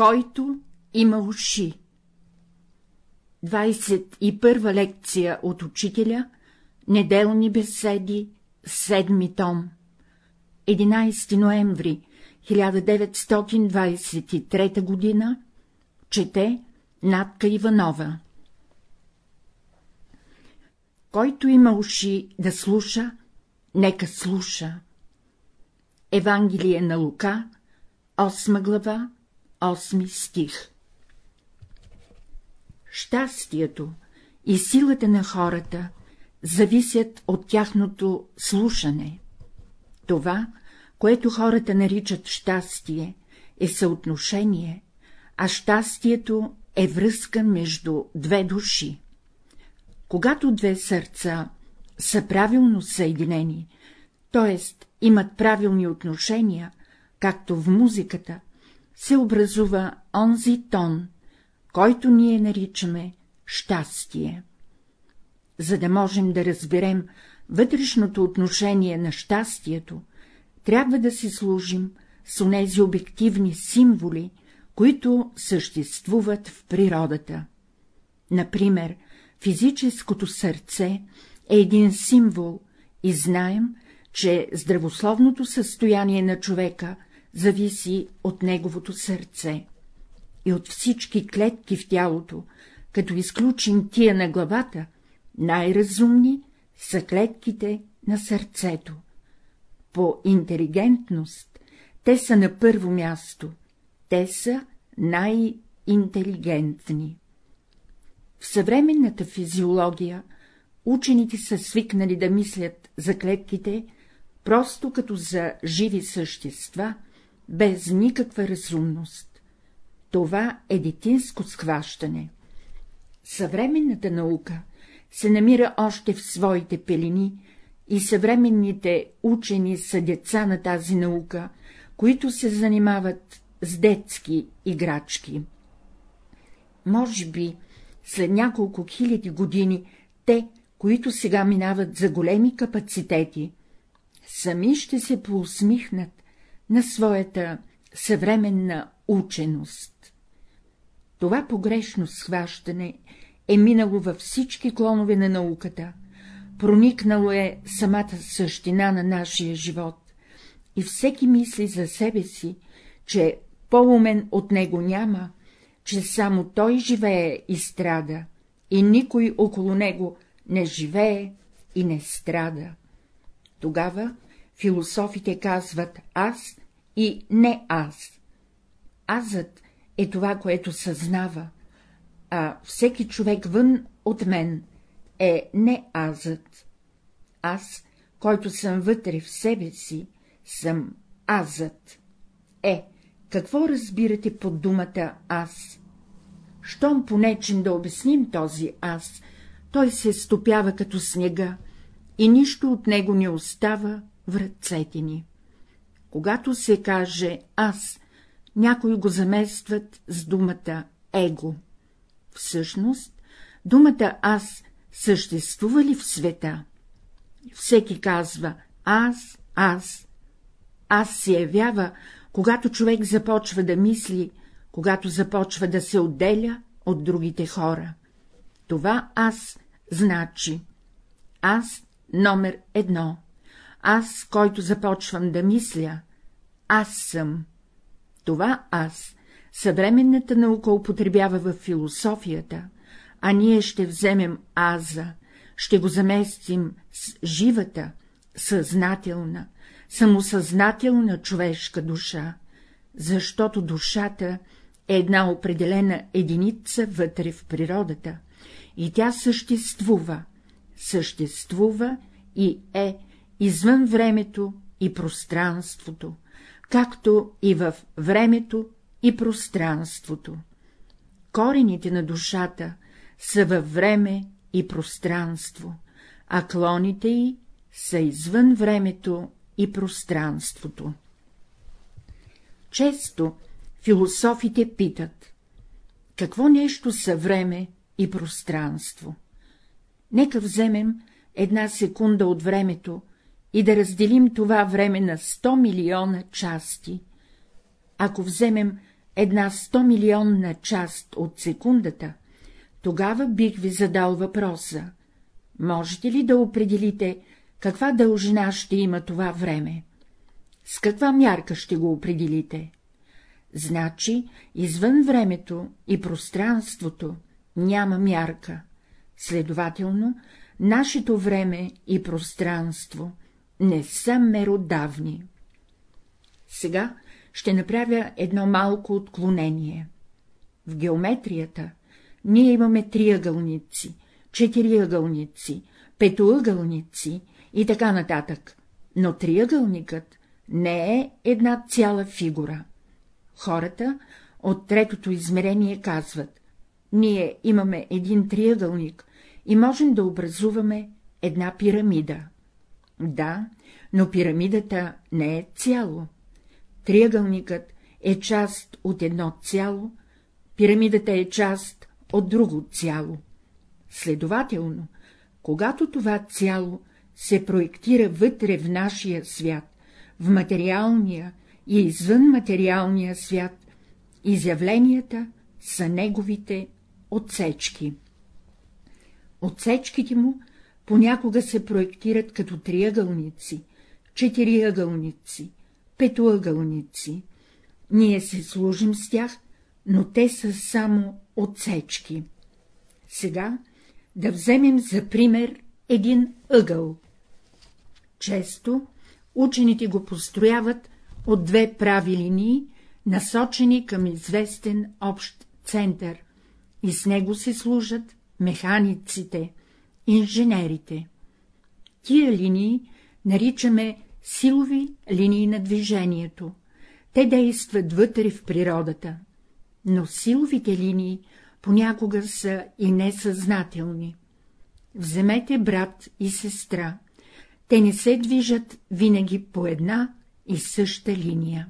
Който има уши. 21 лекция от учителя, неделни беседи, седми том. 11 ноември 1923 година, чете Натка Иванова. Който има уши да слуша, нека слуша. Евангелие на Лука, 8 глава, 8 стих Щастието и силата на хората зависят от тяхното слушане. Това, което хората наричат щастие, е съотношение, а щастието е връзка между две души. Когато две сърца са правилно съединени, т.е. имат правилни отношения, както в музиката, се образува онзи тон, който ние наричаме щастие. За да можем да разберем вътрешното отношение на щастието, трябва да си служим с онези обективни символи, които съществуват в природата. Например, физическото сърце е един символ и знаем, че здравословното състояние на човека зависи от неговото сърце. И от всички клетки в тялото, като изключим тия на главата, най-разумни са клетките на сърцето. По интелигентност те са на първо място, те са най-интелигентни. В съвременната физиология учените са свикнали да мислят за клетките просто като за живи същества, без никаква разумност. Това е детинско схващане. Съвременната наука се намира още в своите пелени и съвременните учени са деца на тази наука, които се занимават с детски играчки. Може би след няколко хиляди години те, които сега минават за големи капацитети, сами ще се поусмихнат на своята съвременна ученост. Това погрешно схващане е минало във всички клонове на науката, проникнало е самата същина на нашия живот, и всеки мисли за себе си, че по-умен от него няма, че само той живее и страда, и никой около него не живее и не страда. Тогава философите казват аз и не аз. Азът е това, което съзнава, а всеки човек вън от мен е не азът. Аз, който съм вътре в себе си, съм азът. Е, какво разбирате под думата аз? Щом понечен да обясним този аз, той се стопява като снега и нищо от него не остава в ръцете ни. Когато се каже аз, някои го заместват с думата его. Всъщност, думата аз съществува ли в света? Всеки казва аз, аз. Аз се явява, когато човек започва да мисли, когато започва да се отделя от другите хора. Това аз значи. Аз номер едно. Аз, който започвам да мисля. Аз съм. Това аз съвременната наука употребява в философията, а ние ще вземем аза, ще го заместим с живата, съзнателна, самосъзнателна човешка душа, защото душата е една определена единица вътре в природата, и тя съществува, съществува и е извън времето и пространството, както и в времето и пространството. Корените на душата са във време и пространство, а клоните й са извън времето и пространството. Често философите питат, какво нещо са време и пространство? Нека вземем една секунда от времето и да разделим това време на 100 милиона части. Ако вземем една 100 милионна част от секундата, тогава бих ви задал въпроса. Можете ли да определите, каква дължина ще има това време? С каква мярка ще го определите? Значи, извън времето и пространството няма мярка. Следователно, нашето време и пространство не са меродавни. Сега ще направя едно малко отклонение. В геометрията ние имаме триъгълници, четириъгълници, петоъгълници и така нататък, но триъгълникът не е една цяла фигура. Хората от третото измерение казват, ние имаме един триъгълник и можем да образуваме една пирамида. Да, но пирамидата не е цяло. Триъгълникът е част от едно цяло, пирамидата е част от друго цяло. Следователно, когато това цяло се проектира вътре в нашия свят, в материалния и извън материалния свят, изявленията са неговите отсечки. Отсечките му понякога се проектират като триъгълници, четириъгълници, петоъгълници. Ние се служим с тях, но те са само отсечки. Сега да вземем за пример един ъгъл. Често учените го построяват от две прави линии, насочени към известен общ център, и с него се служат механиците, инженерите. Тия линии наричаме силови линии на движението. Те действат вътре в природата, но силовите линии понякога са и несъзнателни. Вземете брат и сестра. Те не се движат винаги по една и съща линия.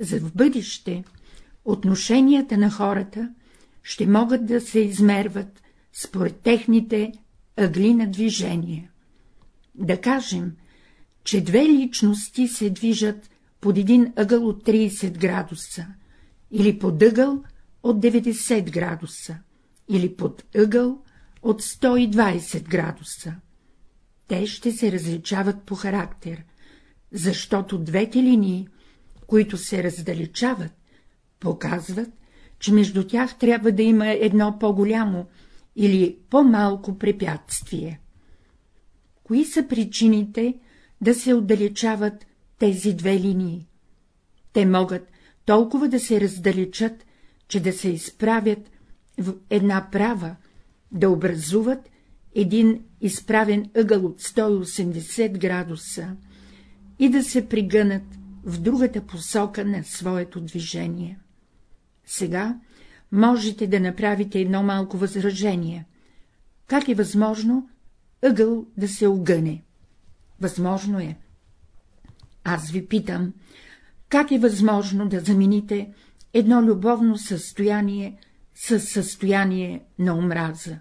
За в бъдеще отношенията на хората ще могат да се измерват според техните ъгли на движение. Да кажем, че две личности се движат под един ъгъл от 30 градуса, или под ъгъл от 90 градуса, или под ъгъл от 120 градуса. Те ще се различават по характер, защото двете линии, които се раздалечават, показват, че между тях трябва да има едно по-голямо или по-малко препятствие. Кои са причините да се отдалечават тези две линии? Те могат толкова да се раздалечат, че да се изправят в една права, да образуват един изправен ъгъл от 180 градуса и да се пригънат в другата посока на своето движение. Сега можете да направите едно малко възражение. Как е възможно ъгъл да се огъне? Възможно е. Аз ви питам, как е възможно да замените едно любовно състояние с състояние на омраза?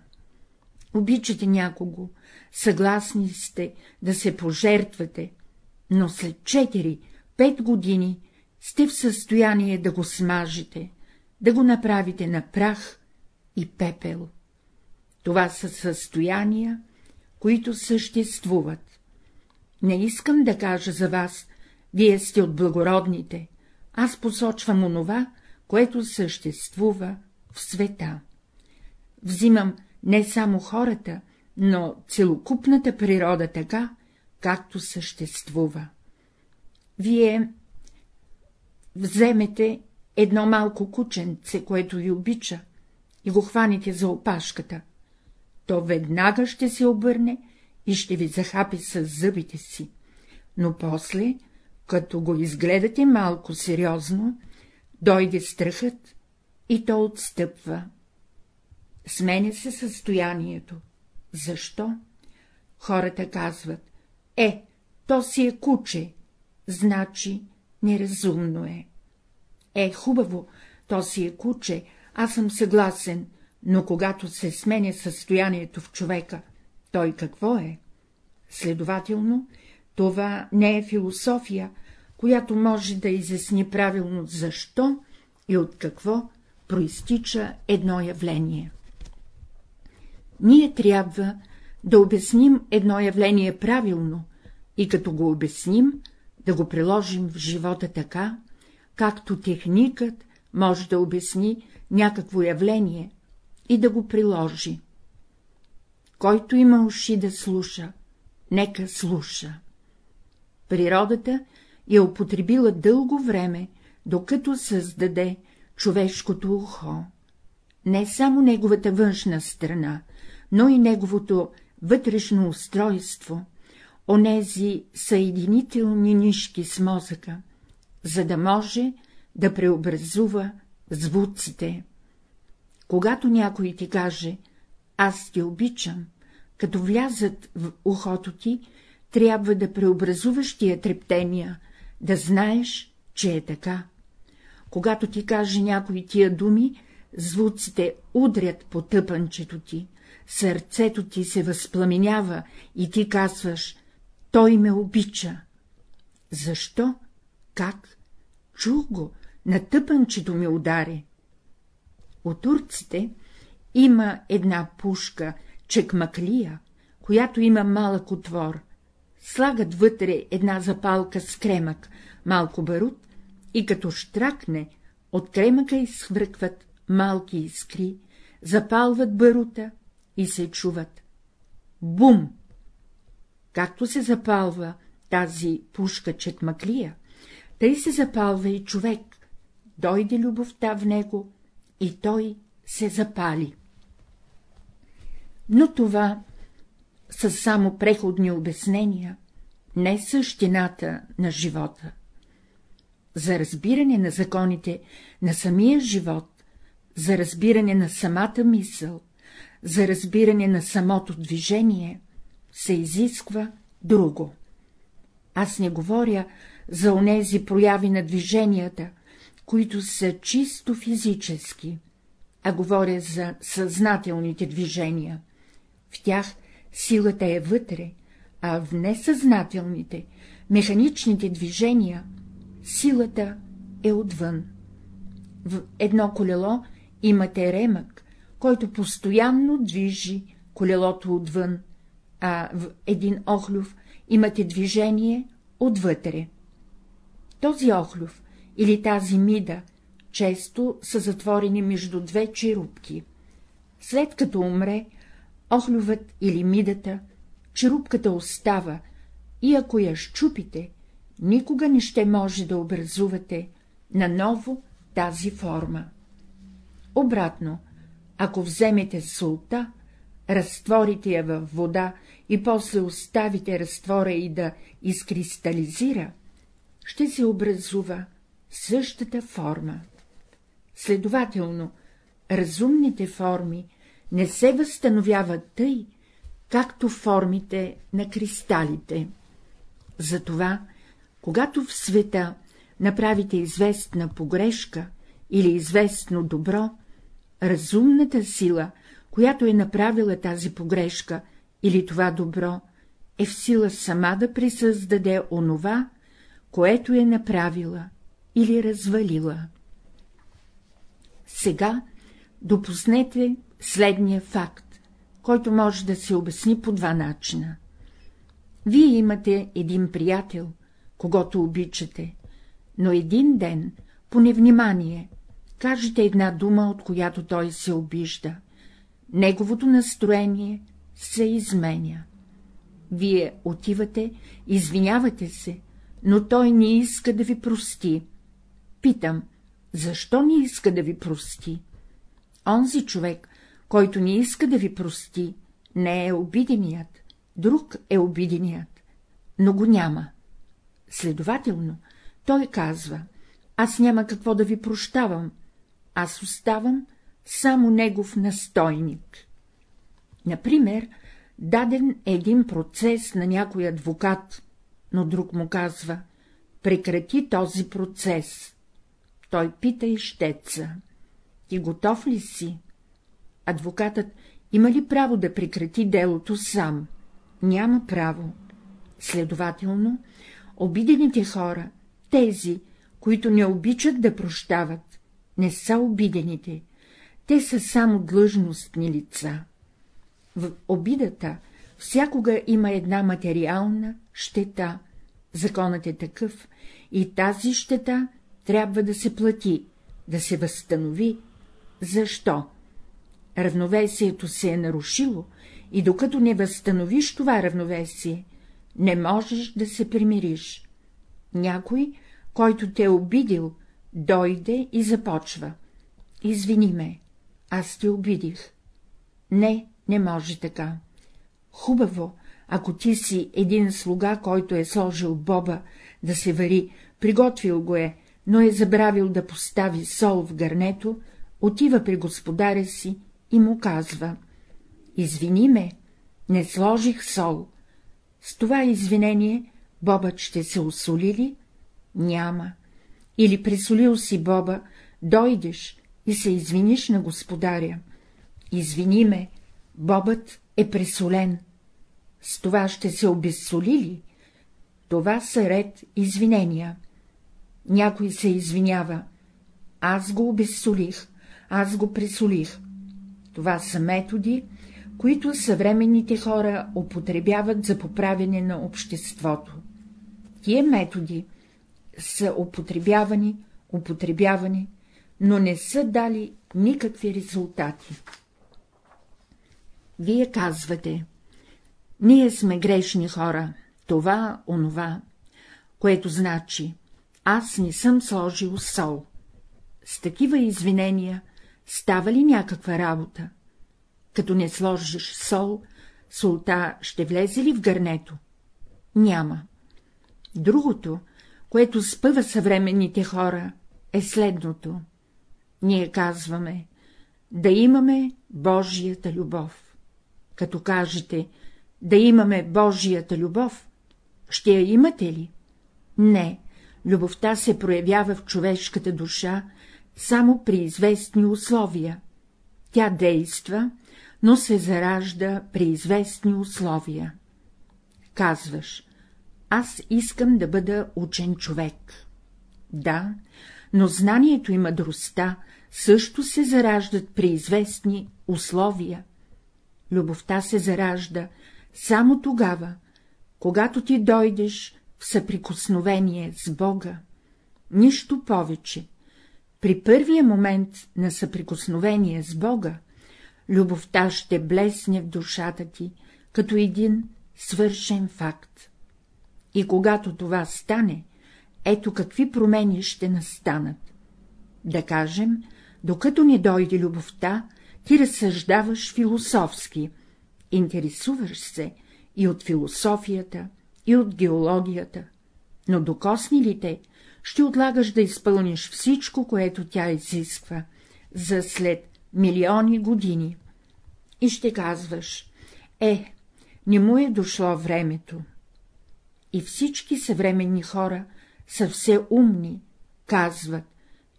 Обичате някого, съгласни сте да се пожертвате, но след 4-5 години сте в състояние да го смажете, да го направите на прах и пепел. Това са състояния, които съществуват. Не искам да кажа за вас, вие сте от благородните, аз посочвам онова, което съществува в света. Взимам не само хората, но целокупната природа така, както съществува. Вие вземете едно малко кученце, което ви обича, и го хваните за опашката, то веднага ще се обърне и ще ви захапи с зъбите си, но после, като го изгледате малко сериозно, дойде страхът и то отстъпва. Сменя се състоянието. Защо? Хората казват, е, то си е куче, значи неразумно е. Е, хубаво, то си е куче, аз съм съгласен, но когато се сменя състоянието в човека, той какво е? Следователно, това не е философия, която може да изясни правилно защо и от какво проистича едно явление. Ние трябва да обясним едно явление правилно и като го обясним, да го приложим в живота така, както техникът може да обясни някакво явление и да го приложи. Който има уши да слуша, нека слуша. Природата я употребила дълго време, докато създаде човешкото ухо. Не само неговата външна страна, но и неговото вътрешно устройство, онези съединителни нишки с мозъка, за да може да преобразува звуците. Когато някой ти каже ‒ аз те обичам, като влязат в ухото ти, трябва да преобразуваш тия трептения, да знаеш, че е така. Когато ти каже някой тия думи, звуците удрят по тъпанчето ти, сърцето ти се възпламенява и ти казваш — той ме обича. Защо? Как? Чух го, на тъпанчето ми удари. От турците има една пушка, чекмаклия, която има малък отвор. Слагат вътре една запалка с кремък, малко барут и като штракне, от кремъка изхвъркват малки искри, запалват барута и се чуват. Бум! Както се запалва тази пушка чекмаклия, тъй се запалва и човек, дойде любовта в него и той се запали. Но това са само преходни обяснения, не същината на живота. За разбиране на законите на самия живот, за разбиране на самата мисъл, за разбиране на самото движение, се изисква друго. Аз не говоря за онези прояви на движенията, които са чисто физически, а говоря за съзнателните движения. В тях силата е вътре, а в несъзнателните, механичните движения силата е отвън. В едно колело имате ремък, който постоянно движи колелото отвън, а в един охлюв имате движение отвътре. Този охлюв или тази мида често са затворени между две черупки. След като умре, охлювът или мидата, черупката остава и ако я щупите, никога не ще може да образувате наново тази форма. Обратно, ако вземете солта, разтворите я във вода и после оставите разтвора и да изкристализира, ще се образува същата форма. Следователно, разумните форми не се възстановяват тъй, както формите на кристалите. Затова, когато в света направите известна погрешка или известно добро, разумната сила, която е направила тази погрешка или това добро, е в сила сама да присъздаде онова, което е направила или развалила. Сега допуснете следния факт, който може да се обясни по два начина. Вие имате един приятел, когато обичате, но един ден, по невнимание, кажете една дума, от която той се обижда. Неговото настроение се изменя. Вие отивате, извинявате се, но той не иска да ви прости. Питам, защо не иска да ви прости? Онзи човек, който не иска да ви прости, не е обиденият, друг е обиденият, но го няма. Следователно, той казва, аз няма какво да ви прощавам, аз оставам само негов настойник. Например, даден един процес на някой адвокат, но друг му казва — прекрати този процес. Той пита ищеца — ти готов ли си? Адвокатът има ли право да прекрати делото сам? Няма право. Следователно, обидените хора Тези, които не обичат да прощават, не са обидените, те са само длъжностни лица. В обидата всякога има една материална щета, законът е такъв, и тази щета трябва да се плати, да се възстанови. Защо? Равновесието се е нарушило и докато не възстановиш това равновесие, не можеш да се примириш. Някой, който те е обидил, дойде и започва. Извини ме, аз те обидих. Не, не може така. Хубаво, ако ти си един слуга, който е сложил боба да се вари, приготвил го е, но е забравил да постави сол в гърнето, отива при господаря си и му казва — Извини ме, не сложих сол. С това извинение бобът ще се осоли ли? Няма. Или присолил си боба, дойдеш и се извиниш на господаря. Извини ме, бобът е пресолен. С това ще се обезсоли ли? Това са ред извинения. Някой се извинява. Аз го обезсолих, аз го пресолих. Това са методи, които съвременните хора употребяват за поправяне на обществото. Тие методи са употребявани, употребявани, но не са дали никакви резултати. Вие казвате, ние сме грешни хора, това, онова, което значи, аз не съм сложил сол. С такива извинения става ли някаква работа? Като не сложиш сол, солта ще влезе ли в гърнето? Няма. Другото, което спъва съвременните хора, е следното. Ние казваме да имаме Божията любов. Като кажете да имаме Божията любов, ще я имате ли? Не, любовта се проявява в човешката душа само при известни условия. Тя действа, но се заражда при известни условия. Казваш, аз искам да бъда учен човек. Да, но знанието и мъдростта също се зараждат при известни условия. Любовта се заражда само тогава, когато ти дойдеш в съприкосновение с Бога. Нищо повече. При първия момент на съприкосновение с Бога, любовта ще блесне в душата ти, като един свършен факт. И когато това стане, ето какви промени ще настанат. Да кажем, докато не дойде любовта, ти разсъждаваш философски, интересуваш се и от философията, и от геологията, но докосни ли те, ще отлагаш да изпълниш всичко, което тя изисква, за след милиони години. И ще казваш, е, не му е дошло времето. И всички съвременни хора са все умни, казват,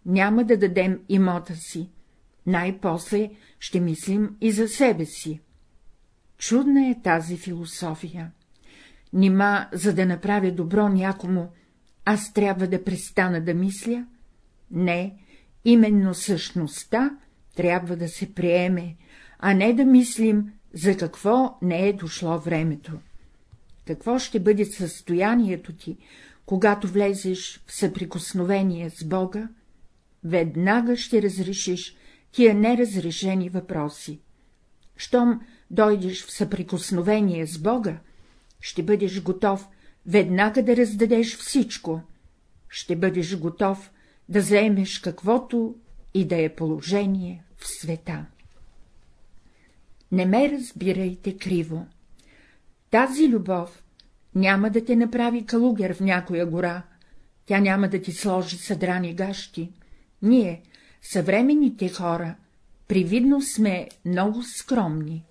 няма да дадем имота си, най-после ще мислим и за себе си. Чудна е тази философия. Нима, за да направя добро някому, аз трябва да престана да мисля? Не, именно същността трябва да се приеме, а не да мислим, за какво не е дошло времето. Какво ще бъде състоянието ти, когато влезеш в съприкосновение с Бога? Веднага ще разрешиш тия неразрешени въпроси. Щом дойдеш в съприкосновение с Бога, ще бъдеш готов веднага да раздадеш всичко, ще бъдеш готов да заемеш каквото и да е положение в света. Не ме разбирайте криво. Тази любов няма да те направи калугер в някоя гора, тя няма да ти сложи съдрани гащи. Ние, съвременните хора, привидно сме много скромни.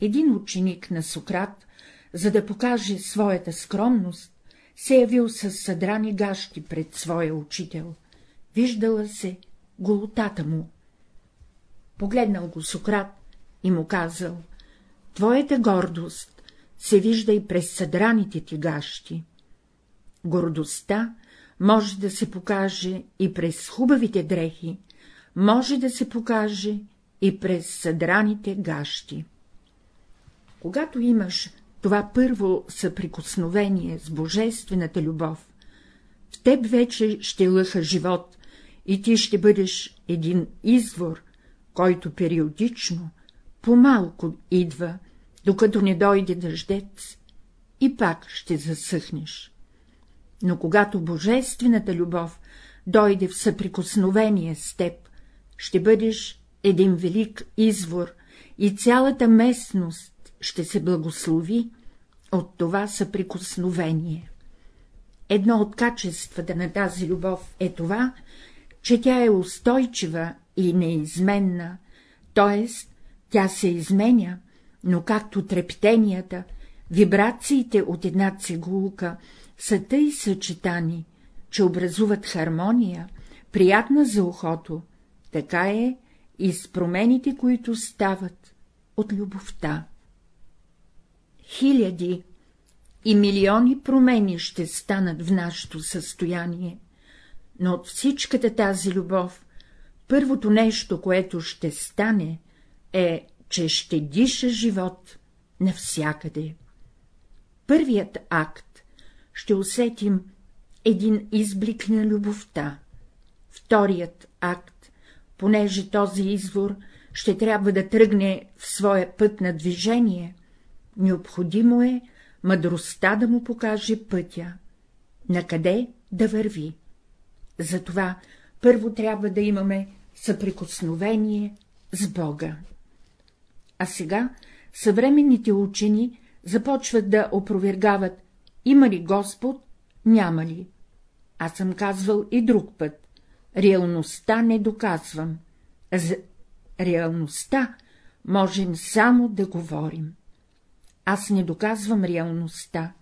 Един ученик на Сократ, за да покаже своята скромност, се явил с съдрани гащи пред своя учител. Виждала се голотата му. Погледнал го Сократ и му казал — твоята гордост се вижда и през съдраните ти гащи. Гордостта може да се покаже и през хубавите дрехи, може да се покаже и през съдраните гащи. Когато имаш това първо съприкосновение с божествената любов, в теб вече ще лъха живот и ти ще бъдеш един извор, който периодично, по-малко идва, докато не дойде дъждец, и пак ще засъхнеш. Но когато божествената любов дойде в съприкосновение с теб, ще бъдеш един велик извор и цялата местност ще се благослови от това съприкосновение. Едно от качествата на тази любов е това, че тя е устойчива и неизменна, т.е. тя се изменя, но както трептенията, вибрациите от една цигулка са тъй съчетани, че образуват хармония, приятна за ухото, така е и с промените, които стават от любовта. Хиляди и милиони промени ще станат в нашето състояние, но от всичката тази любов, първото нещо, което ще стане, е, че ще диша живот навсякъде. Първият акт ще усетим един изблик на любовта, вторият акт, понеже този извор ще трябва да тръгне в своя път на движение, необходимо е мъдростта да му покаже пътя, накъде да върви. Затова първо трябва да имаме съприкосновение с Бога. А сега съвременните учени започват да опровергават, има ли Господ, няма ли. Аз съм казвал и друг път. Реалността не доказвам. За реалността можем само да говорим. Аз не доказвам реалността,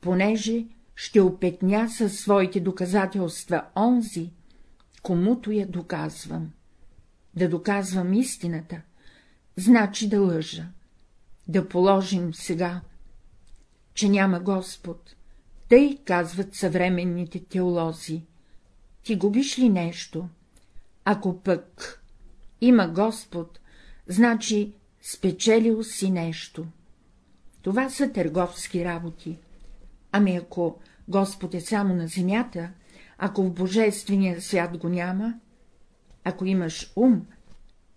понеже ще опетня със своите доказателства онзи, комуто я доказвам. Да доказвам истината, значи да лъжа. Да положим сега, че няма Господ, тъй казват съвременните теолози. Ти губиш ли нещо? Ако пък има Господ, значи спечелил си нещо. Това са търговски работи. Ами ако Господ е само на земята, ако в Божествения свят го няма, ако имаш ум,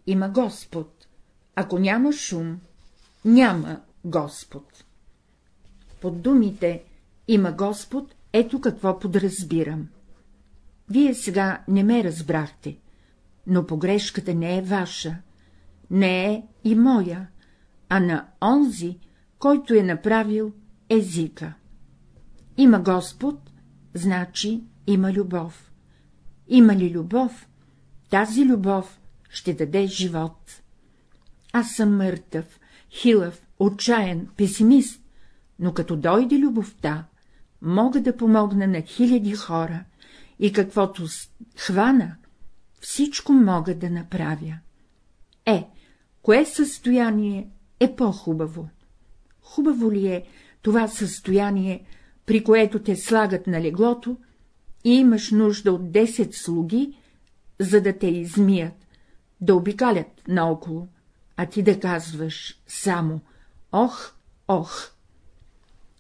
има Господ, ако нямаш ум, няма Господ. Под думите има Господ, ето какво подразбирам. Вие сега не ме разбрахте, но погрешката не е ваша, не е и моя, а на онзи, който е направил езика. Има Господ, значи има любов. Има ли любов, тази любов ще даде живот. Аз съм мъртъв, хилав, отчаян, песимист, но като дойде любовта, мога да помогна на хиляди хора и каквото хвана, всичко мога да направя. Е, кое състояние е по-хубаво? Хубаво ли е това състояние, при което те слагат на леглото и имаш нужда от 10 слуги, за да те измият, да обикалят наоколо, а ти да казваш само ох, ох.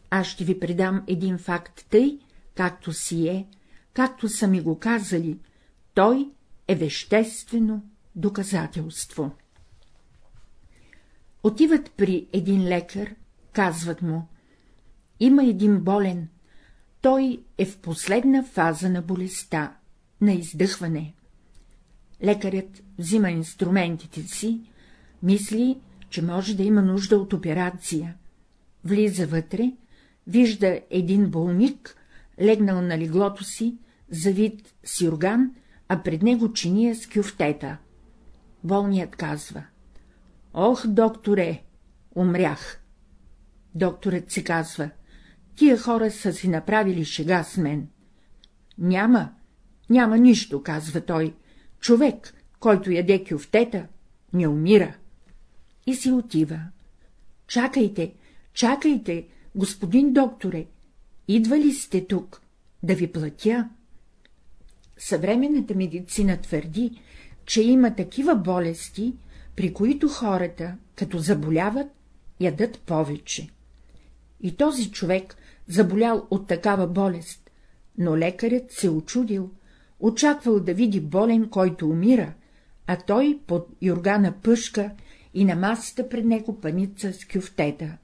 Аз ще ви предам един факт тъй, както си е, както са ми го казали, той е веществено доказателство. Отиват при един лекар, казват му — има един болен, той е в последна фаза на болестта, на издъхване. Лекарят взима инструментите си, мисли, че може да има нужда от операция. Влиза вътре, вижда един болник, легнал на леглото си, завид с юрган, а пред него чиния с кюфтета. Болният казва — Ох, докторе, умрях. Докторът си казва — тия хора са си направили шега с мен. Няма, няма нищо, казва той, човек, който яде кюфтета, не умира. И си отива. Чакайте, чакайте, господин докторе, идва ли сте тук, да ви платя? Съвременната медицина твърди, че има такива болести, при които хората, като заболяват, ядат повече. И този човек заболял от такава болест, но лекарят се очудил, очаквал да види болен, който умира, а той под юргана пъшка и на масата пред него паница с кюфтета.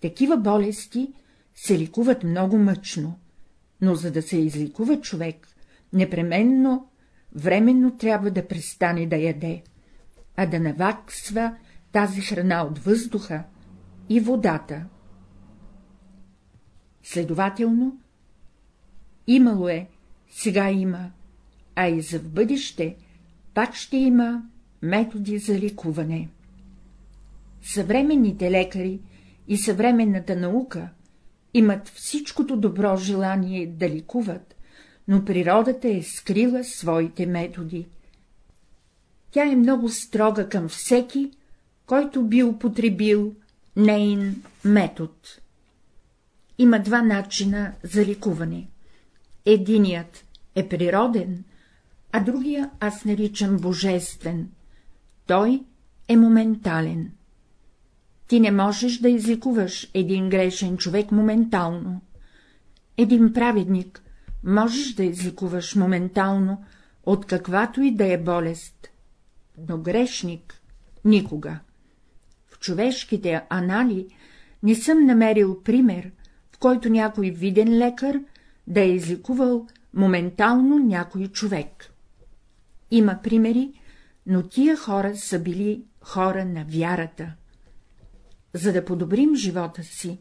Такива болести се ликуват много мъчно, но за да се изликува човек, непременно, временно трябва да престане да яде, а да наваксва тази храна от въздуха и водата. Следователно, имало е, сега има, а и за в бъдеще пак ще има методи за ликуване. Съвременните лекари и съвременната наука имат всичкото добро желание да ликуват, но природата е скрила своите методи. Тя е много строга към всеки, който би употребил нейн метод. Има два начина за ликуване. Единият е природен, а другия аз наричам божествен. Той е моментален. Ти не можеш да изликуваш един грешен човек моментално. Един праведник можеш да изликуваш моментално от каквато и да е болест, но грешник никога. В човешките анали не съм намерил пример, в който някой виден лекар да е изликувал моментално някой човек. Има примери, но тия хора са били хора на вярата. За да подобрим живота си,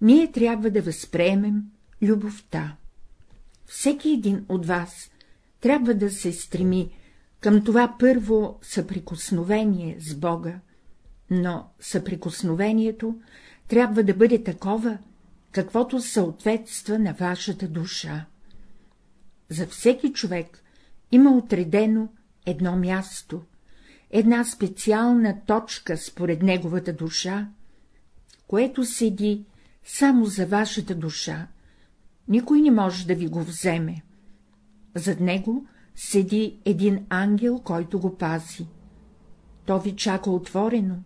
ние трябва да възприемем любовта. Всеки един от вас трябва да се стреми към това първо съприкосновение с Бога, но съприкосновението трябва да бъде такова, каквото съответства на вашата душа. За всеки човек има отредено едно място, една специална точка според неговата душа, което седи само за вашата душа, никой не може да ви го вземе. Зад него седи един ангел, който го пази. То ви чака отворено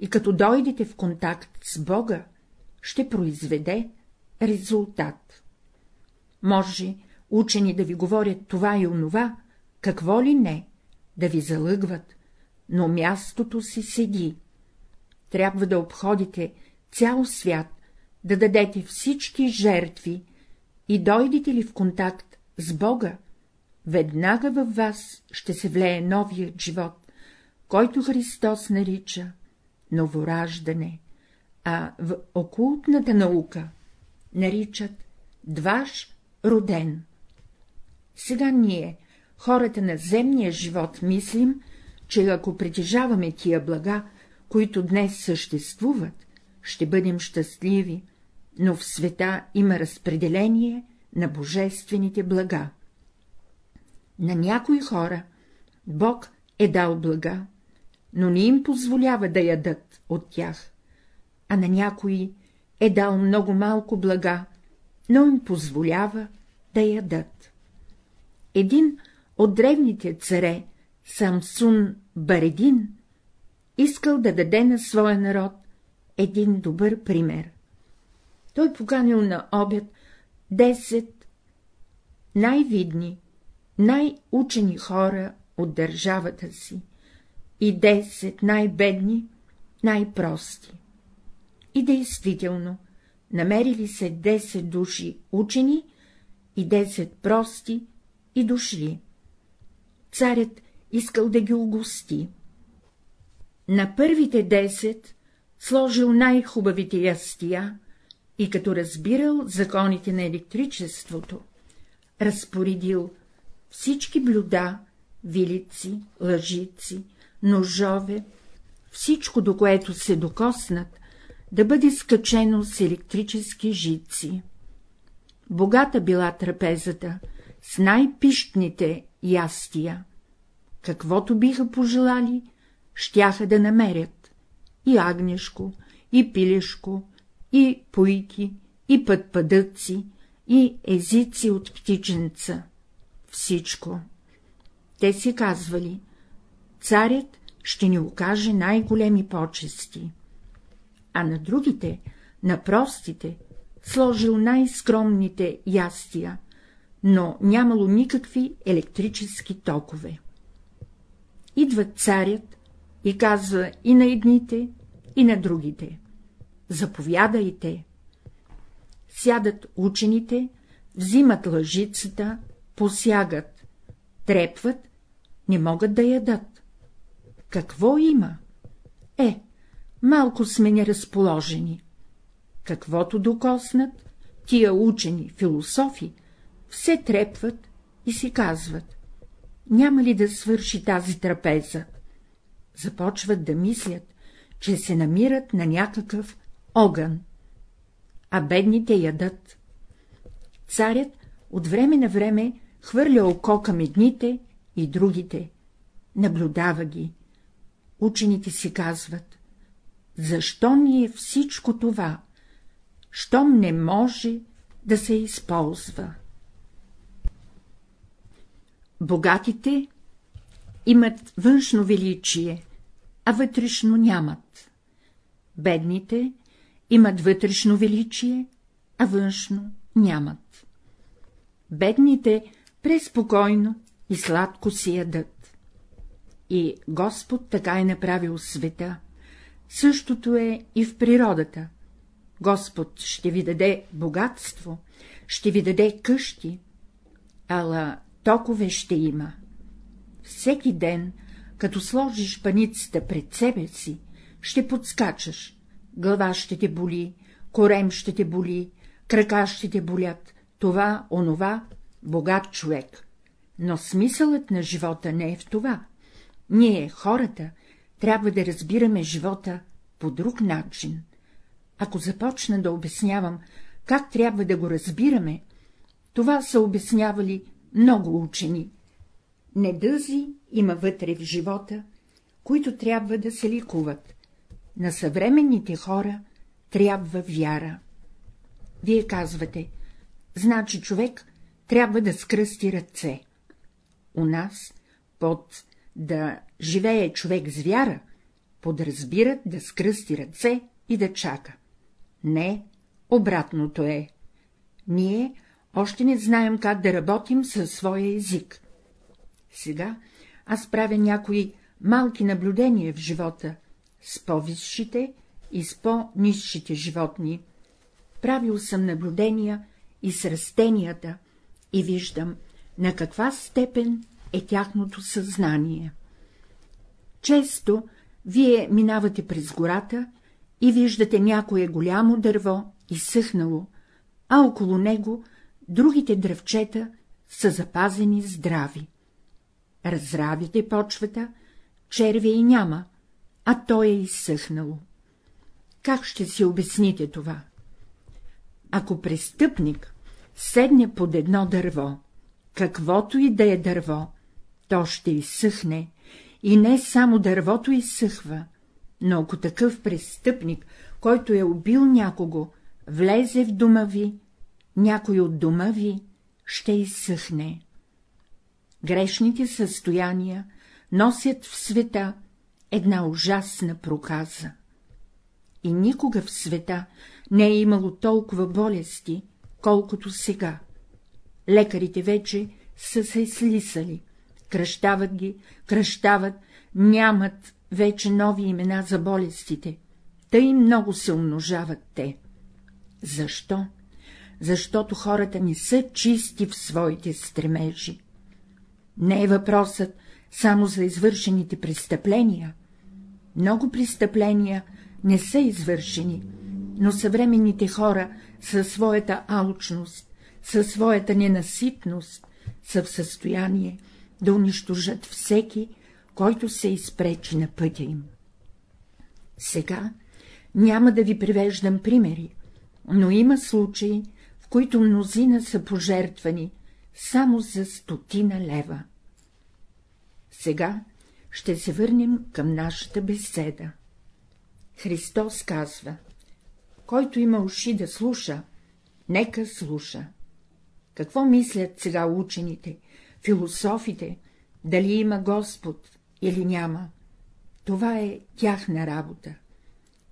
и като дойдете в контакт с Бога, ще произведе резултат. Може учени да ви говорят това и онова, какво ли не, да ви залъгват, но мястото си седи. Трябва да обходите цял свят, да дадете всички жертви и дойдете ли в контакт с Бога, веднага във вас ще се влее новият живот, който Христос нарича новораждане, а в окултната наука наричат дваш роден. Сега ние, хората на земния живот, мислим, че ако притежаваме тия блага, които днес съществуват, ще бъдем щастливи, но в света има разпределение на божествените блага. На някои хора Бог е дал блага, но не им позволява да ядат от тях, а на някои е дал много малко блага, но им позволява да ядат. Един от древните царе, Самсун Баредин, искал да даде на своя народ един добър пример. Той поканил на обед 10 най-видни, най-учени хора от държавата си и 10 най-бедни, най-прости. И действително, намерили се 10 души учени и 10 прости и дошли. Царят искал да ги угости. На първите 10 сложил най-хубавите ястия и като разбирал законите на електричеството, разпоредил всички блюда, вилици, лъжици, ножове, всичко, до което се докоснат, да бъде скачено с електрически жици. Богата била трапезата с най-пищните ястия. Каквото биха пожелали, щяха да намерят и агнешко, и пилешко, и пуйки, и пътпадъци, и езици от птиченца. всичко. Те си казвали, царят ще ни окаже най-големи почести, а на другите, на простите, сложил най-скромните ястия, но нямало никакви електрически токове. Идва царят и казва и на едните, и на другите — заповядайте. Сядат учените, взимат лъжицата, посягат, трепват, не могат да ядат. Какво има? Е, малко сме неразположени. Каквото докоснат, тия учени, философи, все трепват и си казват — няма ли да свърши тази трапеза? Започват да мислят, че се намират на някакъв огън, а бедните ядат. Царят от време на време хвърля око към едните и другите, наблюдава ги. Учените си казват, защо ни е всичко това, щом не може да се използва. Богатите имат външно величие, а вътрешно нямат. Бедните имат вътрешно величие, а външно нямат. Бедните преспокойно и сладко си ядат. И Господ така е направил света. Същото е и в природата. Господ ще ви даде богатство, ще ви даде къщи, ала токове ще има. Всеки ден, като сложиш паницата пред себе си, ще подскачаш, глава ще те боли, корем ще те боли, крака ще те болят, това, онова, богат човек. Но смисълът на живота не е в това. Ние, хората, трябва да разбираме живота по друг начин. Ако започна да обяснявам, как трябва да го разбираме, това са обяснявали много учени. Недъзи има вътре в живота, които трябва да се ликуват. На съвременните хора трябва вяра. Вие казвате, значи човек трябва да скръсти ръце. У нас, под да живее човек с вяра, подразбират да скръсти ръце и да чака. Не, обратното е. Ние още не знаем как да работим със своя език. Сега аз правя някои малки наблюдения в живота с по-висшите и с по-низшите животни. Правил съм наблюдения и с растенията и виждам, на каква степен е тяхното съзнание. Често вие минавате през гората и виждате някое голямо дърво изсъхнало, а около него другите дръвчета са запазени здрави. Разравите почвата, червя и няма, а то е изсъхнало. Как ще си обясните това? Ако престъпник седне под едно дърво, каквото и да е дърво, то ще изсъхне, и не само дървото изсъхва, но ако такъв престъпник, който е убил някого, влезе в дома ви, някой от дома ви ще изсъхне. Грешните състояния носят в света една ужасна проказа. И никога в света не е имало толкова болести, колкото сега. Лекарите вече са се слисали, кръщават ги, кръщават, нямат вече нови имена за болестите, тъй много се умножават те. Защо? Защото хората не са чисти в своите стремежи. Не е въпросът само за извършените престъпления. Много престъпления не са извършени, но съвременните хора със своята алчност, със своята ненаситност са в състояние да унищожат всеки, който се изпречи на пътя им. Сега няма да ви привеждам примери, но има случаи, в които мнозина са пожертвани само за стотина лева. Сега ще се върнем към нашата беседа. Христос казва, който има уши да слуша, нека слуша. Какво мислят сега учените? философите, дали има Господ или няма. Това е тяхна работа.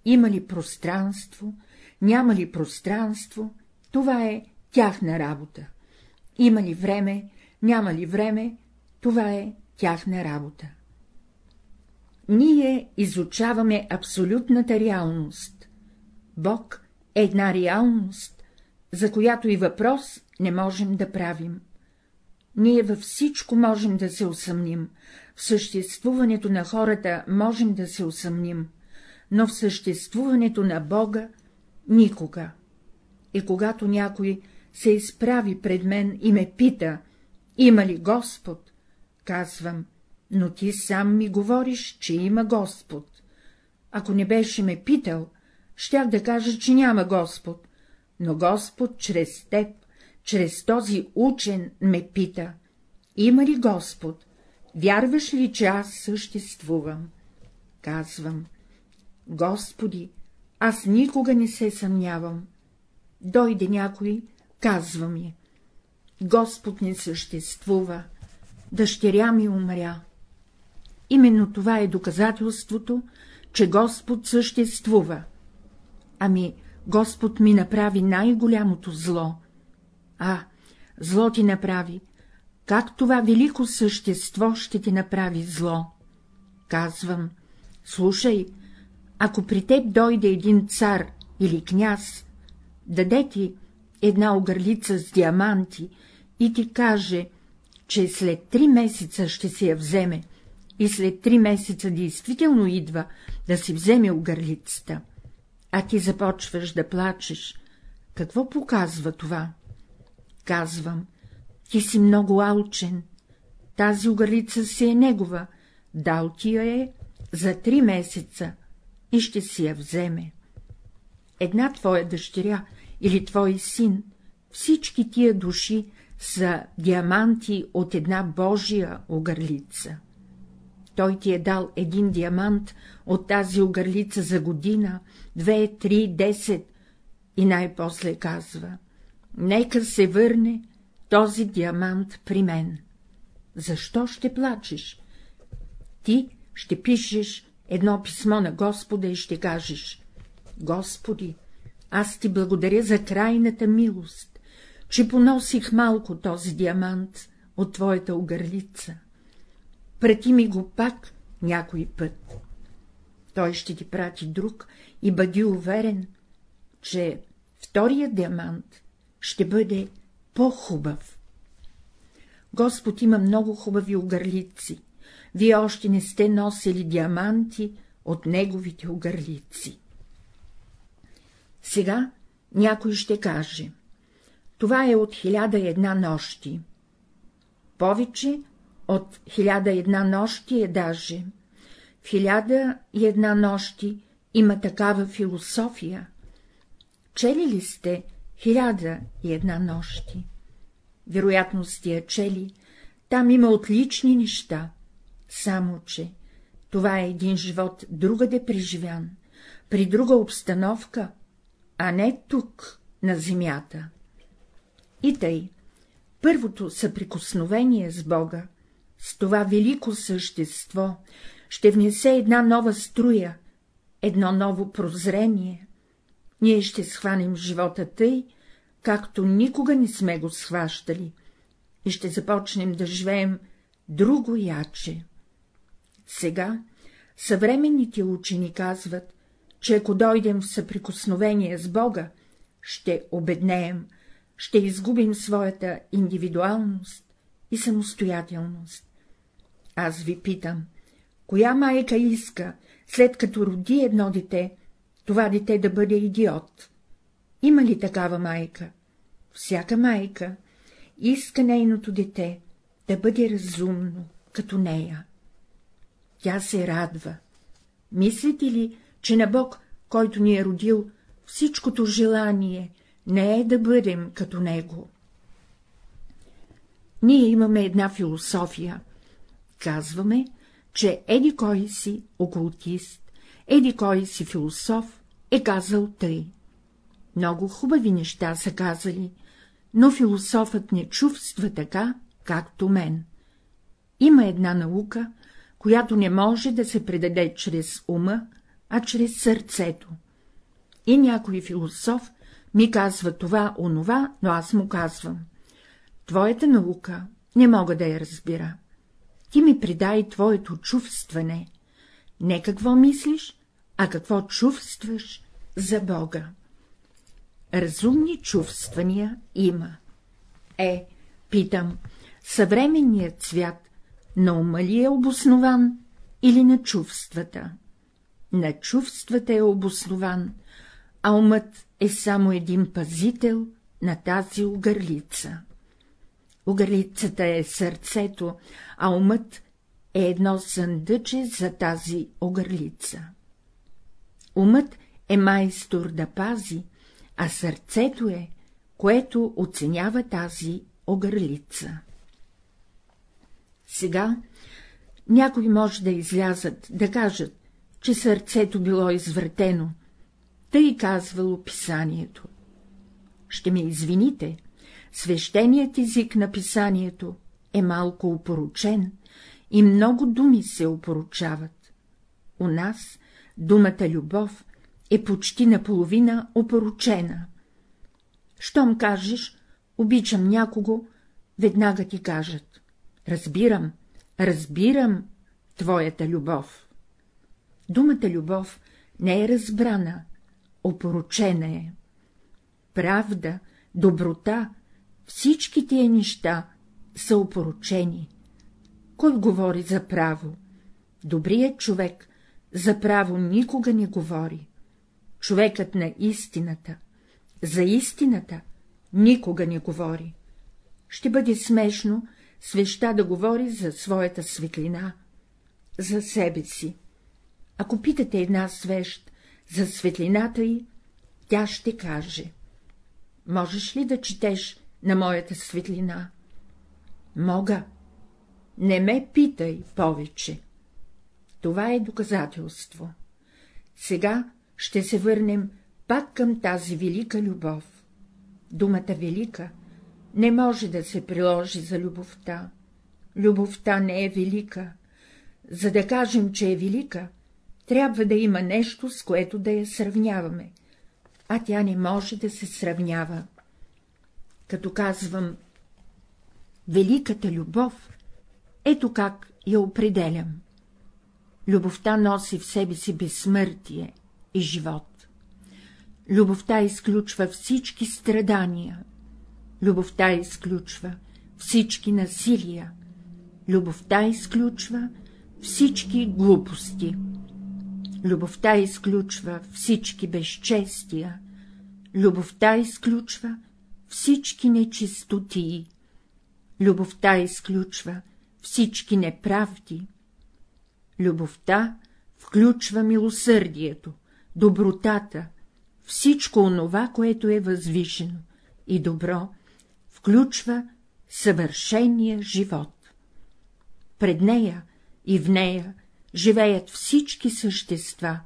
Има ли пространство, няма ли пространство, това е тяхна работа. Има ли време, няма ли време, това е тяхна работа. Ние изучаваме абсолютната реалност. Бог е една реалност, за която и въпрос не можем да правим. Ние във всичко можем да се усъмним, в съществуването на хората можем да се усъмним, но в съществуването на Бога никога. И когато някой се изправи пред мен и ме пита, има ли Господ, казвам, но ти сам ми говориш, че има Господ. Ако не беше ме питал, щях да кажа, че няма Господ, но Господ чрез теб, чрез този учен ме пита, има ли Господ, вярваш ли, че аз съществувам? Казвам, Господи, аз никога не се съмнявам. Дойде някой, казва ми, Господ не съществува, дъщеря ми умря. Именно това е доказателството, че Господ съществува. Ами, Господ ми направи най-голямото зло. А, зло ти направи. Как това велико същество ще ти направи зло? Казвам, слушай, ако при теб дойде един цар или княз, даде ти една огърлица с диаманти и ти каже, че след три месеца ще се я вземе, и след три месеца действително идва да си вземе огърлицата, а ти започваш да плачеш, какво показва това? Казвам, ти си много алчен, тази огърлица си е негова, дал ти я е за три месеца и ще си я вземе. Една твоя дъщеря или твой син, всички тия души са диаманти от една Божия огърлица. Той ти е дал един диамант от тази огърлица за година, две, три, десет, и най-после казва — нека се върне този диамант при мен. Защо ще плачеш? Ти ще пишеш едно писмо на Господа и ще кажеш — Господи, аз ти благодаря за крайната милост, че поносих малко този диамант от твоята огърлица. Прати ми го пак някой път. Той ще ти прати друг и бъди уверен, че втория диамант ще бъде по-хубав. Господ има много хубави огърлици, вие още не сте носили диаманти от неговите огърлици. Сега някой ще каже — това е от хиляда една нощи. Повече от хиляда една нощи е даже. В хиляда и една нощи има такава философия. Чели ли сте хиляда и една нощи? Вероятно сте я чели, там има отлични неща, само че това е един живот другаде преживян, при друга обстановка, а не тук, на земята. И тъй, първото съприкосновение с Бога, с това велико същество, ще внесе една нова струя, едно ново прозрение. Ние ще схванем живота тъй, както никога не сме го схващали, и ще започнем да живеем друго яче. Сега съвременните учени казват, че ако дойдем в съприкосновение с Бога, ще обеднеем, ще изгубим своята индивидуалност и самостоятелност. Аз ви питам, коя майка иска, след като роди едно дете, това дете да бъде идиот? Има ли такава майка? Всяка майка иска нейното дете да бъде разумно, като нея. Тя се радва. Мислите ли, че на Бог, който ни е родил, всичкото желание не е да бъдем като Него? Ние имаме една философия. Казваме, че еди кой си окултист, еди кой си философ е казал тъй. Много хубави неща са казали, но философът не чувства така, както мен. Има една наука, която не може да се предаде чрез ума, а чрез сърцето. И някой философ ми казва това, онова, но аз му казвам. Твоята наука не мога да я разбира. Ти ми придай твоето чувстване. Не какво мислиш, а какво чувстваш за Бога. Разумни чувствания има. Е, питам, съвременният свят на ума ли е обоснован или на чувствата? На чувствата е обоснован, а умът е само един пазител на тази огърлица. Огърлицата е сърцето, а умът е едно съндъче за тази огърлица. Умът е майстор да пази, а сърцето е, което оценява тази огърлица. Сега някои може да излязат, да кажат, че сърцето било извъртено, тъй казвало писанието. Ще ме извините, свещеният език на писанието е малко опоручен и много думи се опоручават. У нас думата любов е почти наполовина опоручена. Щом кажеш, обичам някого, веднага ти кажат. Разбирам, разбирам твоята любов. Думата любов не е разбрана, опоручена е. Правда, доброта, всички тия неща са опоручени. Кой говори за право? Добрият човек за право никога не говори. Човекът на истината, за истината никога не говори. Ще бъде смешно свеща да говори за своята светлина, за себе си. Ако питате една свещ за светлината й, тя ще каже — можеш ли да четеш на моята светлина? Мога. Не ме питай повече. Това е доказателство. Сега ще се върнем пак към тази велика любов. Думата велика не може да се приложи за любовта. Любовта не е велика. За да кажем, че е велика, трябва да има нещо, с което да я сравняваме, а тя не може да се сравнява. Като казвам великата любов, ето как я определям. Любовта носи в себе си безсмъртие и живот. Любовта изключва всички страдания, Любовта изключва всички насилия, любовта изключва всички глупости, любовта изключва всички безчестия, любовта изключва всички нечистотии, любовта изключва всички неправди, любовта включва милосърдието, добротата, всичко онова, което е възвишено и добро включва съвършения живот. Пред нея и в нея живеят всички същества,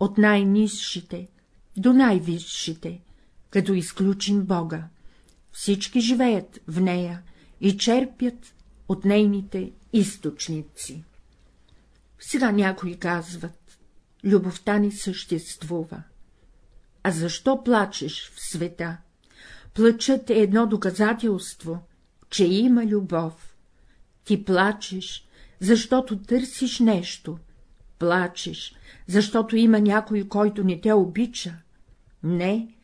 от най-низшите до най-висшите, като изключим Бога. Всички живеят в нея и черпят от нейните източници. Сега някои казват, любовта ни съществува. А защо плачеш в света? Плачът е едно доказателство, че има любов. Ти плачеш, защото търсиш нещо. Плачеш, защото има някой, който не те обича. Не,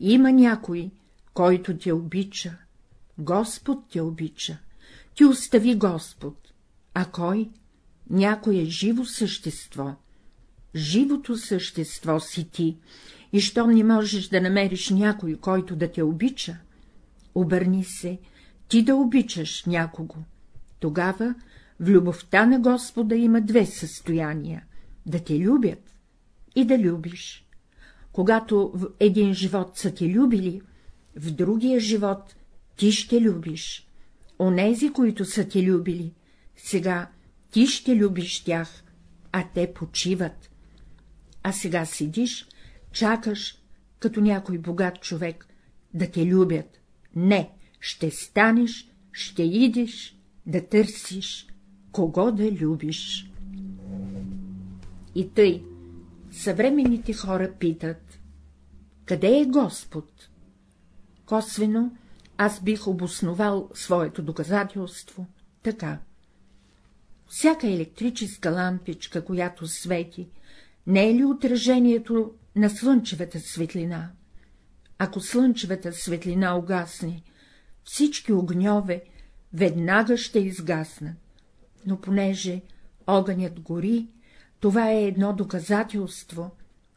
има някой, който те обича. Господ те обича. Ти остави Господ. А кой? Някое живо същество. Живото същество си ти и щом не можеш да намериш някой, който да те обича, обърни се, ти да обичаш някого. Тогава в любовта на Господа има две състояния — да те любят и да любиш. Когато в един живот са те любили, в другия живот ти ще любиш. Онези, които са те любили, сега ти ще любиш тях, а те почиват. А сега седиш чакаш, като някой богат човек, да те любят. Не, ще станеш ще идеш да търсиш кого да любиш. И тъй, съвременните хора питат, къде е Господ? Косвено аз бих обосновал своето доказателство така. Всяка електрическа лампичка, която свети, не е ли отражението на слънчевата светлина? Ако слънчевата светлина угасне, всички огньове веднага ще изгаснат, но понеже огънят гори, това е едно доказателство,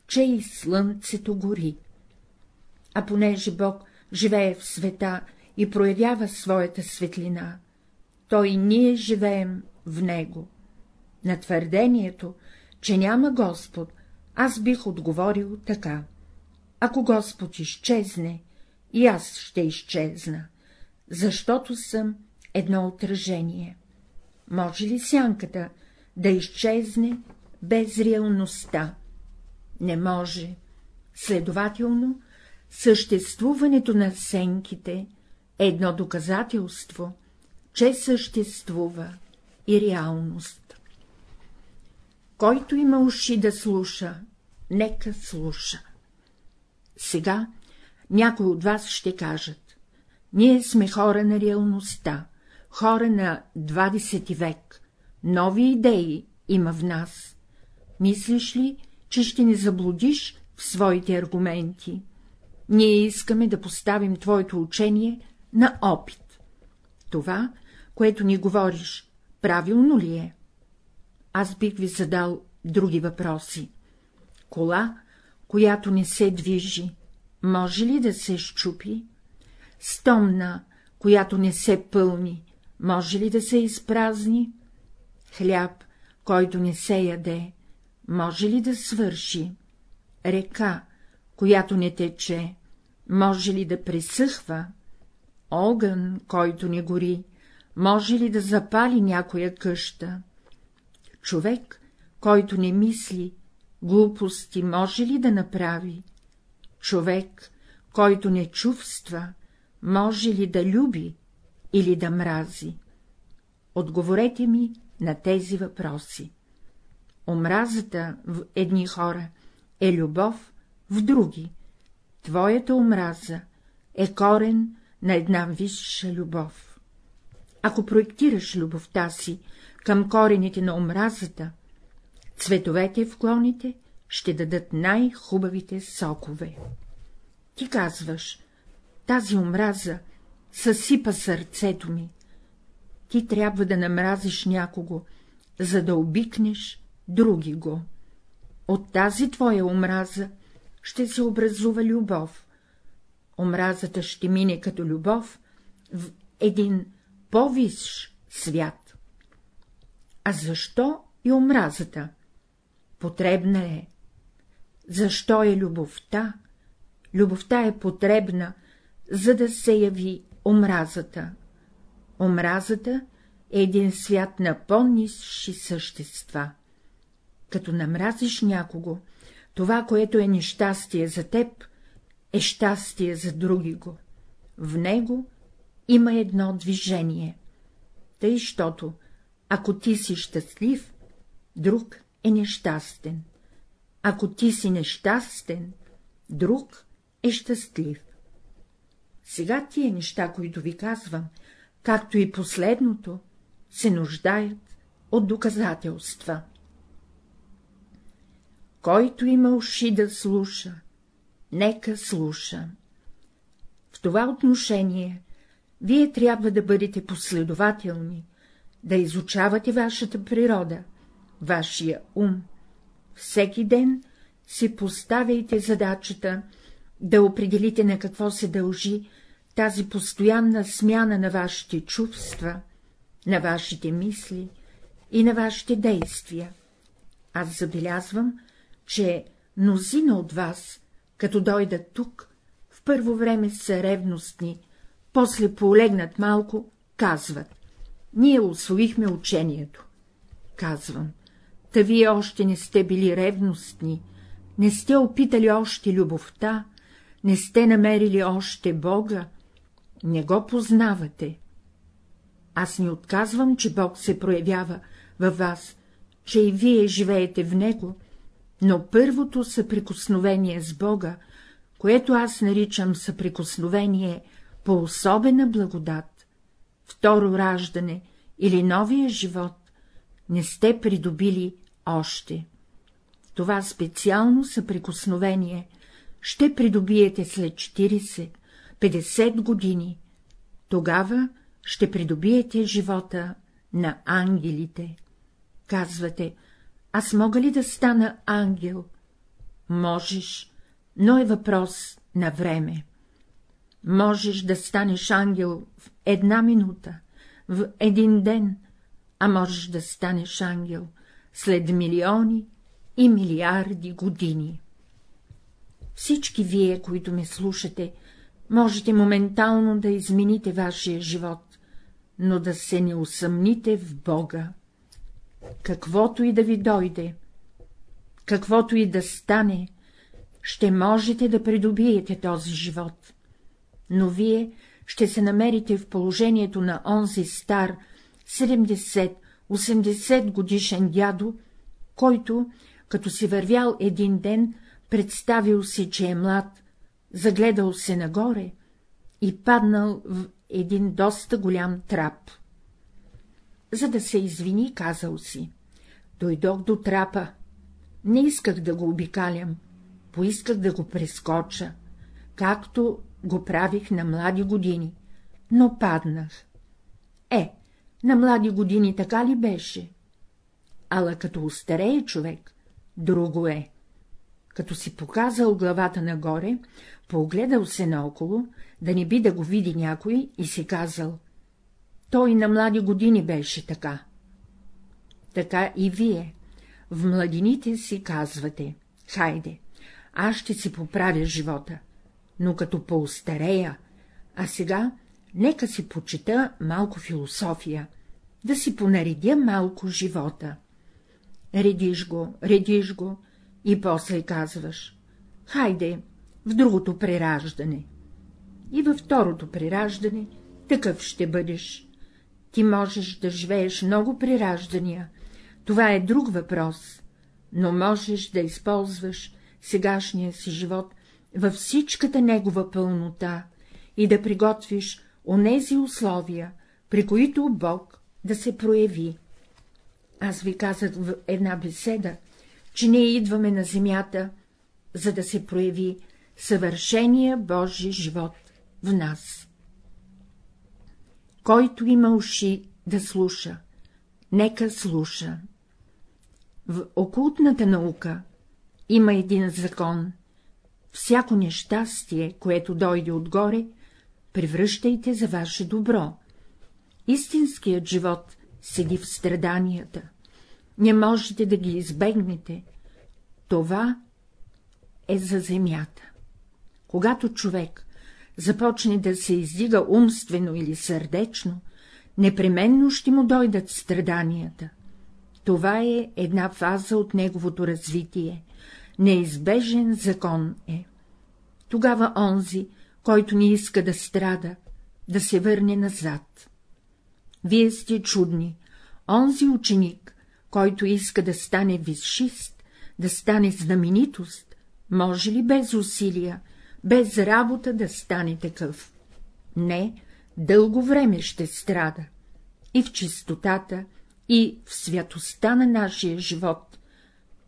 че и слънцето гори. А понеже Бог живее в света и проявява своята светлина, то и ние живеем в него. На твърдението, че няма Господ, аз бих отговорил така. Ако Господ изчезне, и аз ще изчезна, защото съм едно отражение. Може ли сянката да изчезне без реалността? Не може. Следователно, съществуването на сенките е едно доказателство, че съществува и реалност. Който има уши да слуша, нека слуша. Сега някои от вас ще кажат, ние сме хора на реалността, хора на 20 век, нови идеи има в нас. Мислиш ли, че ще ни заблудиш в своите аргументи? Ние искаме да поставим твоето учение на опит. Това, което ни говориш, правилно ли е? Аз бих ви задал други въпроси. Кола, която не се движи, може ли да се щупи? Стомна, която не се пълни, може ли да се изпразни? Хляб, който не се яде, може ли да свърши? Река, която не тече, може ли да пресъхва? Огън, който не гори, може ли да запали някоя къща? Човек, който не мисли, глупости може ли да направи? Човек, който не чувства, може ли да люби или да мрази? Отговорете ми на тези въпроси. Омразата в едни хора е любов в други. Твоята омраза е корен на една висша любов. Ако проектираш любовта си към корените на омразата, цветовете в клоните ще дадат най-хубавите сокове. Ти казваш, тази омраза съсипа сърцето ми. Ти трябва да намразиш някого, за да обикнеш други го. От тази твоя омраза ще се образува любов. Омразата ще мине като любов в един по-висш свят. А защо и омразата? Потребна е. Защо е любовта? Любовта е потребна, за да се яви омразата. Омразата е един свят на по-низши същества. Като намразиш някого, това, което е нещастие за теб, е щастие за други го. В него има едно движение. Тъй, щото, ако ти си щастлив, друг е нещастен. Ако ти си нещастен, друг е щастлив. Сега тия неща, които ви казвам, както и последното, се нуждаят от доказателства. Който има уши да слуша, нека слуша. В това отношение вие трябва да бъдете последователни, да изучавате вашата природа, вашия ум. Всеки ден си поставяйте задачата да определите на какво се дължи тази постоянна смяна на вашите чувства, на вашите мисли и на вашите действия. Аз забелязвам, че мнозина от вас, като дойдат тук, в първо време са ревностни, после полегнат малко, казват — ние освоихме учението. Казвам — та вие още не сте били ревностни, не сте опитали още любовта, не сте намерили още Бога, не го познавате. Аз не отказвам, че Бог се проявява във вас, че и вие живеете в Него, но първото съприкосновение с Бога, което аз наричам съприкосновение по особена благодат, второ раждане или новия живот, не сте придобили още. Това специално съприкосновение ще придобиете след 40-50 години, тогава ще придобиете живота на ангелите. Казвате, аз мога ли да стана ангел? Можеш, но е въпрос на време. Можеш да станеш ангел в една минута, в един ден, а можеш да станеш ангел след милиони и милиарди години. Всички вие, които ме слушате, можете моментално да измените вашия живот, но да се не усъмните в Бога. Каквото и да ви дойде, каквото и да стане, ще можете да придобиете този живот. Но вие ще се намерите в положението на онзи стар, 70-80 годишен дядо, който, като си вървял един ден, представил си, че е млад, загледал се нагоре и паднал в един доста голям трап. За да се извини, казал си, дойдох до трапа, не исках да го обикалям, поисках да го прескоча, както го правих на млади години, но паднах. Е, на млади години така ли беше? Ала като устарее човек, друго е. Като си показал главата нагоре, погледал се наоколо, да не би да го види някой и си казал — той на млади години беше така. Така и вие, в младините си казвате — хайде, аз ще си поправя живота, но като поустарея, а сега нека си почита малко философия, да си понаредя малко живота. Редиш го, редиш го и после казваш — хайде, в другото прераждане. И във второто прераждане такъв ще бъдеш. Ти можеш да живееш много прераждания, това е друг въпрос, но можеш да използваш сегашния си живот във всичката негова пълнота и да приготвиш онези условия, при които Бог да се прояви. Аз ви казах в една беседа, че ние идваме на земята, за да се прояви съвършения Божи живот в нас. Който има уши да слуша, нека слуша. В окултната наука има един закон. Всяко нещастие, което дойде отгоре, превръщайте за ваше добро. Истинският живот седи в страданията. Не можете да ги избегнете. Това е за земята. Когато човек започне да се издига умствено или сърдечно, непременно ще му дойдат страданията. Това е една фаза от неговото развитие, неизбежен закон е. Тогава онзи, който не иска да страда, да се върне назад. Вие сте чудни, онзи ученик, който иска да стане висшист, да стане знаменитост, може ли без усилия, без работа да стане такъв? Не, дълго време ще страда. И в чистотата, и в святостта на нашия живот,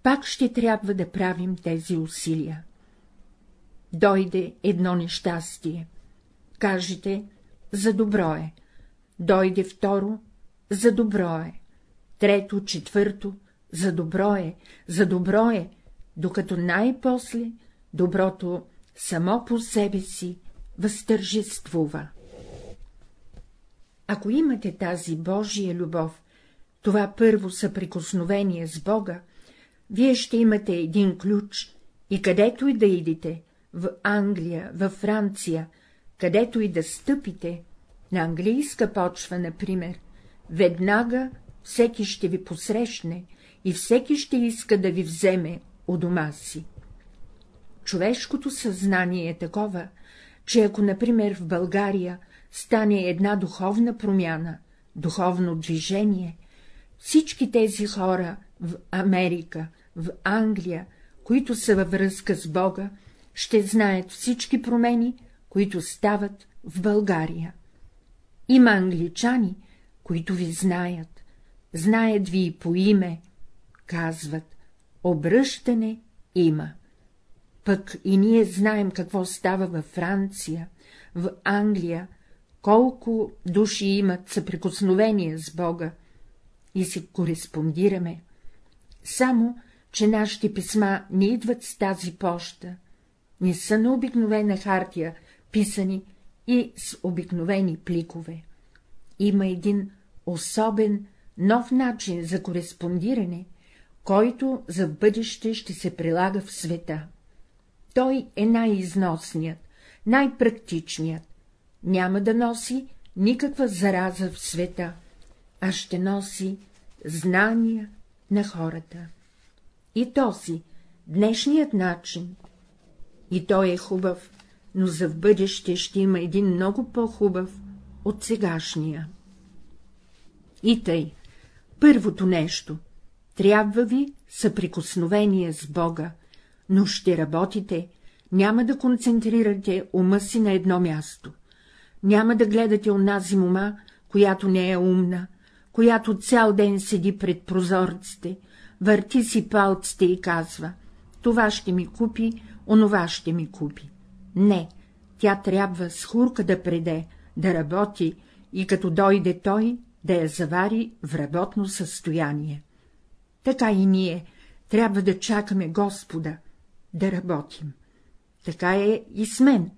пак ще трябва да правим тези усилия. Дойде едно нещастие. Кажете, за добро е. Дойде второ, за добро е. Трето, четвърто, за добро е, за добро е, докато най-после доброто само по себе си възтържествува. Ако имате тази Божия любов, това първо съприкосновение с Бога, вие ще имате един ключ и където и да идите, в Англия, във Франция, където и да стъпите, на английска почва, например, веднага всеки ще ви посрещне и всеки ще иска да ви вземе у дома си. Човешкото съзнание е такова, че ако, например, в България стане една духовна промяна, духовно движение, всички тези хора в Америка, в Англия, които са във връзка с Бога, ще знаят всички промени, които стават в България. Има англичани, които ви знаят, знаят ви и по име, казват, обръщане има. Пък и ние знаем какво става във Франция, в Англия, колко души имат съприкосновение с Бога и си кореспондираме. Само, че нашите писма не идват с тази поща, не са на обикновена хартия, писани и с обикновени пликове. Има един особен, нов начин за кореспондиране, който за бъдеще ще се прилага в света. Той е най-износният, най-практичният, няма да носи никаква зараза в света, а ще носи знания на хората. И този, днешният начин, и той е хубав, но за в бъдеще ще има един много по-хубав от сегашния. И тъй, първото нещо, трябва ви съприкосновение с Бога, но ще работите, няма да концентрирате ума си на едно място. Няма да гледате онази мома, която не е умна, която цял ден седи пред прозорците, върти си палците и казва — това ще ми купи, онова ще ми купи. Не, тя трябва с хурка да преде, да работи и като дойде той, да я завари в работно състояние. Така и ние трябва да чакаме Господа, да работим. Така е и с мен.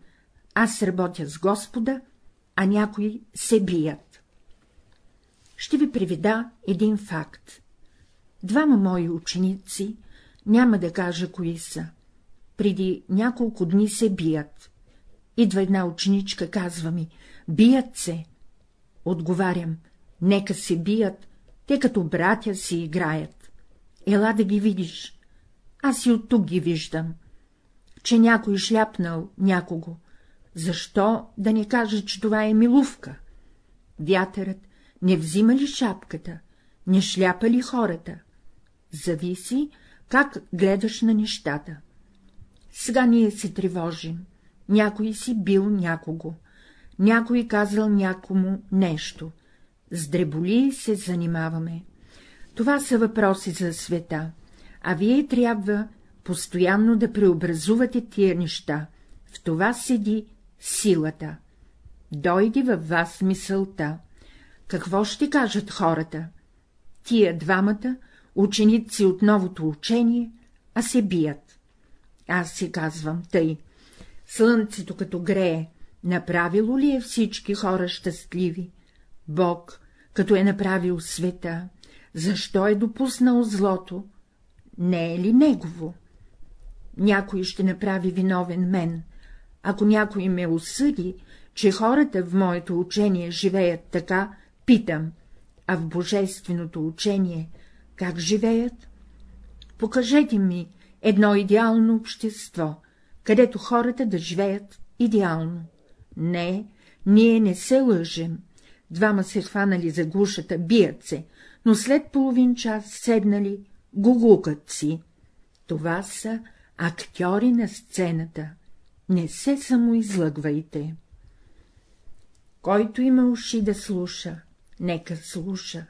Аз работя с Господа, а някои се бият. Ще ви приведа един факт. Двама мои ученици, няма да кажа кои са, преди няколко дни се бият. Идва една ученичка, казва ми, бият се. Отговарям, нека се бият, те като братя си играят. Ела да ги видиш. Аз и от тук ги виждам. Че някой шляпнал някого, защо да не кажа, че това е милувка? Вятърът не взима ли шапката, не шляпа ли хората? Зависи, как гледаш на нещата. Сега ние се тревожим. Някой си бил някого, някой казал някому нещо. С дреболи се занимаваме. Това са въпроси за света, а вие трябва постоянно да преобразувате тия неща. В това седи силата. Дойде във вас мисълта. Какво ще кажат хората? Тия двамата, ученици от новото учение, а се бият. Аз си казвам тъй. Слънцето като грее, направило ли е всички хора щастливи? Бог, като е направил света, защо е допуснал злото? Не е ли негово? Някой ще направи виновен мен, ако някой ме осъди, че хората в моето учение живеят така, питам, а в божественото учение как живеят? Покажете ми едно идеално общество, където хората да живеят идеално. Не, ние не се лъжем. Двама се хванали за гушата, бият се, но след половин час седнали, гугукат си. Това са актьори на сцената. Не се самоизлъгвайте. Който има уши да слуша, нека слуша.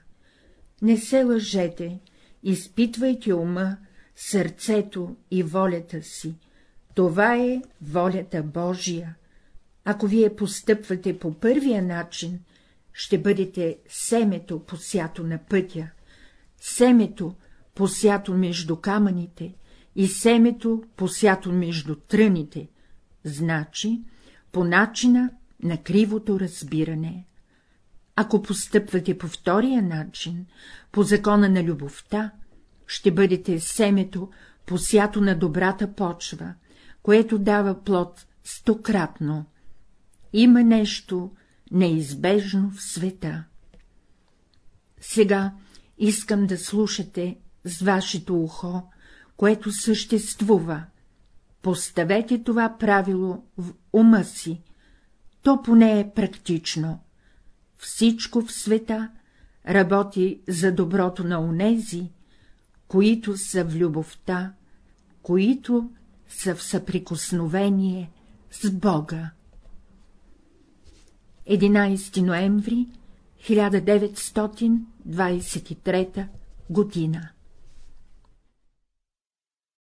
Не се лъжете, изпитвайте ума, сърцето и волята си. Това е волята Божия. Ако вие постъпвате по първия начин, ще бъдете семето посято на пътя, семето посято между камъните и семето посято между тръните, значи по начина на кривото разбиране. Ако постъпвате по втория начин, по закона на любовта, ще бъдете семето, посято на добрата почва, което дава плод стократно. Има нещо неизбежно в света. Сега искам да слушате с вашето ухо, което съществува, Поставете това правило в ума си, то поне е практично. Всичко в света работи за доброто на онези, които са в любовта, които са в съприкосновение с Бога. 11 ноември 1923 година